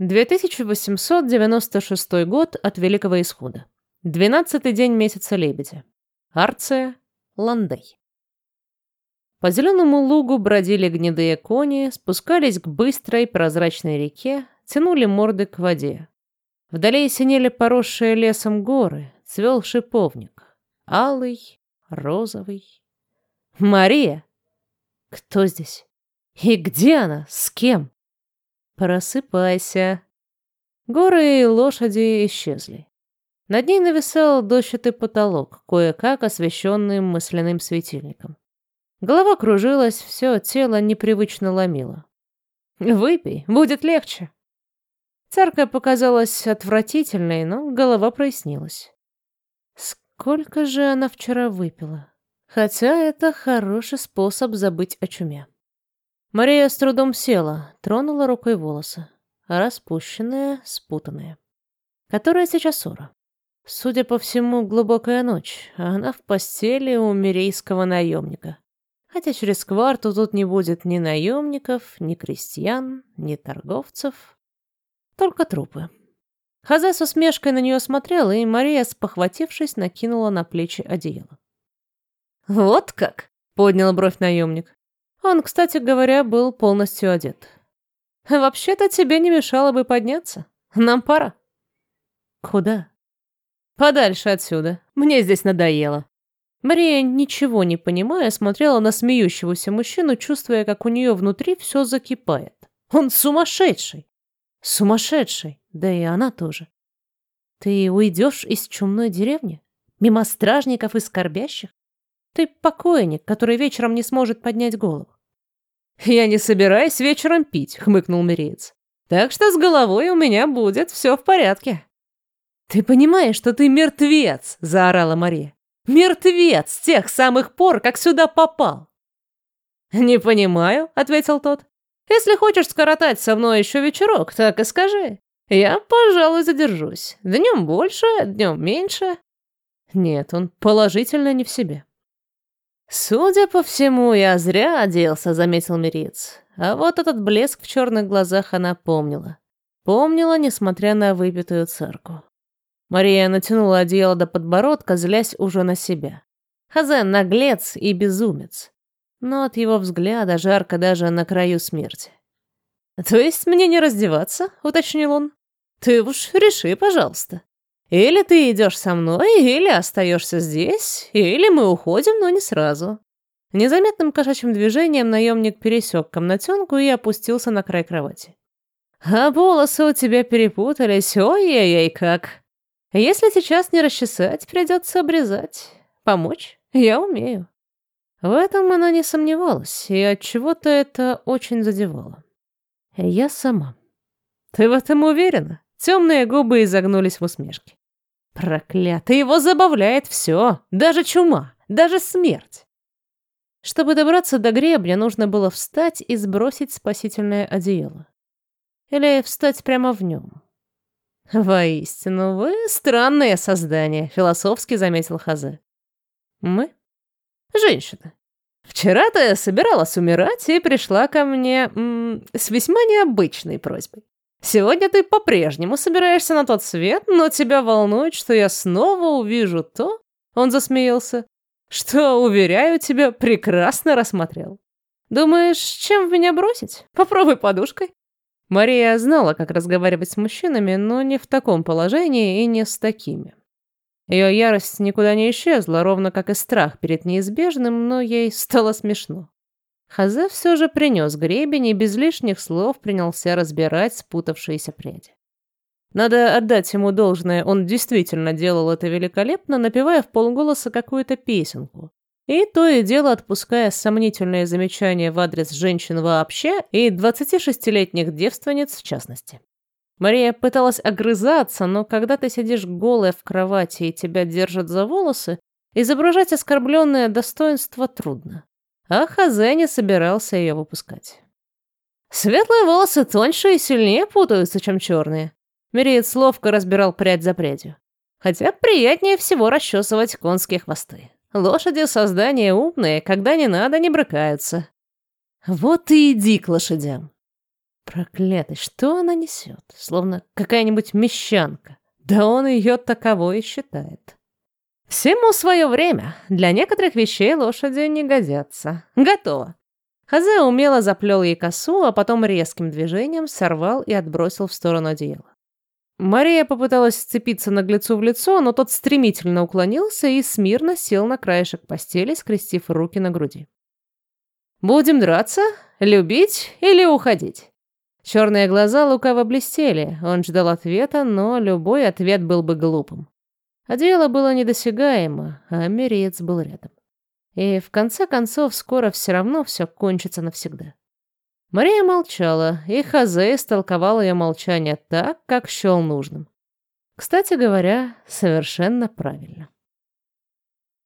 2896 год от Великого Исхода. Двенадцатый день месяца Лебедя. Арция, Ландей. По зеленому лугу бродили гнедые кони, спускались к быстрой прозрачной реке, тянули морды к воде. Вдали синели поросшие лесом горы, цвел шиповник. Алый, розовый. Мария! Кто здесь? И где она? С кем? Просыпайся. Горы и лошади исчезли. Над ней нависал дощатый потолок, кое-как освещенный мысленным светильником. Голова кружилась, все тело непривычно ломило. «Выпей, будет легче». Царка показалась отвратительной, но голова прояснилась. Сколько же она вчера выпила? Хотя это хороший способ забыть о чуме. Мария с трудом села, тронула рукой волосы. Распущенные, спутанные. Которая сейчас ора? Судя по всему, глубокая ночь, а она в постели у мирейского наемника. Хотя через кварту тут не будет ни наемников, ни крестьян, ни торговцев. Только трупы. Хаза с усмешкой на нее смотрела, и Мария, спохватившись, накинула на плечи одеяло. «Вот как!» — поднял бровь наемник. Он, кстати говоря, был полностью одет. Вообще-то тебе не мешало бы подняться. Нам пора. Куда? Подальше отсюда. Мне здесь надоело. Мария, ничего не понимая, смотрела на смеющегося мужчину, чувствуя, как у нее внутри все закипает. Он сумасшедший. Сумасшедший. Да и она тоже. Ты уйдешь из чумной деревни? Мимо стражников и скорбящих? Ты покойник, который вечером не сможет поднять голову. «Я не собираюсь вечером пить», — хмыкнул Мириец. «Так что с головой у меня будет все в порядке». «Ты понимаешь, что ты мертвец?» — заорала Мария. «Мертвец с тех самых пор, как сюда попал». «Не понимаю», — ответил тот. «Если хочешь скоротать со мной еще вечерок, так и скажи. Я, пожалуй, задержусь. Днем больше, днем меньше». Нет, он положительно не в себе. «Судя по всему, я зря оделся», — заметил Мириц. А вот этот блеск в черных глазах она помнила. Помнила, несмотря на выпитую церкву. Мария натянула одеяло до подбородка, злясь уже на себя. Хазен наглец и безумец. Но от его взгляда жарко даже на краю смерти. «То есть мне не раздеваться?» — уточнил он. «Ты уж реши, пожалуйста». Или ты идешь со мной, или остаешься здесь, или мы уходим, но не сразу. Незаметным кошачьим движением наемник пересек комнатенку и опустился на край кровати. А волосы у тебя перепутались, ой-ой-ой, как. Если сейчас не расчесать, придется обрезать. Помочь? Я умею. В этом она не сомневалась, и от чего-то это очень задевало. Я сама. Ты в этом уверена? Темные губы изогнулись в усмешке. Проклятый, его забавляет все, даже чума, даже смерть. Чтобы добраться до гребня, нужно было встать и сбросить спасительное одеяло. Или встать прямо в нем. «Воистину, вы странное создание», — философски заметил Хазе. «Мы? Женщина. Вчера ты собиралась умирать и пришла ко мне -м, с весьма необычной просьбой. Сегодня ты по-прежнему собираешься на тот свет, но тебя волнует, что я снова увижу то, он засмеялся, что, уверяю тебя, прекрасно рассмотрел. Думаешь, чем в меня бросить? Попробуй подушкой. Мария знала, как разговаривать с мужчинами, но не в таком положении и не с такими. Ее ярость никуда не исчезла, ровно как и страх перед неизбежным, но ей стало смешно. Хазе все же принес гребень и без лишних слов принялся разбирать спутавшиеся пряди. Надо отдать ему должное, он действительно делал это великолепно, напевая в полголоса какую-то песенку. И то и дело отпуская сомнительные замечания в адрес женщин вообще и 26-летних девственниц в частности. Мария пыталась огрызаться, но когда ты сидишь голая в кровати и тебя держат за волосы, изображать оскорбленное достоинство трудно а Хазе не собирался ее выпускать. Светлые волосы тоньше и сильнее путаются, чем черные. Мериец ловко разбирал прядь за прядью. Хотя приятнее всего расчесывать конские хвосты. Лошади — создания умные, когда не надо, не брыкаются. Вот и иди к лошадям. Проклятый, что она несет? Словно какая-нибудь мещанка. Да он ее таковой и считает. Всему свое время. Для некоторых вещей лошади не годятся. Готово. Хазе умело заплел ей косу, а потом резким движением сорвал и отбросил в сторону одеяла. Мария попыталась сцепиться наглецу в лицо, но тот стремительно уклонился и смирно сел на краешек постели, скрестив руки на груди. «Будем драться? Любить или уходить?» Черные глаза лукаво блестели, он ждал ответа, но любой ответ был бы глупым. А дело было недосягаемо, а Мериец был рядом. И в конце концов скоро все равно все кончится навсегда. Мария молчала, и Хозе истолковал ее молчание так, как счел нужным. Кстати говоря, совершенно правильно.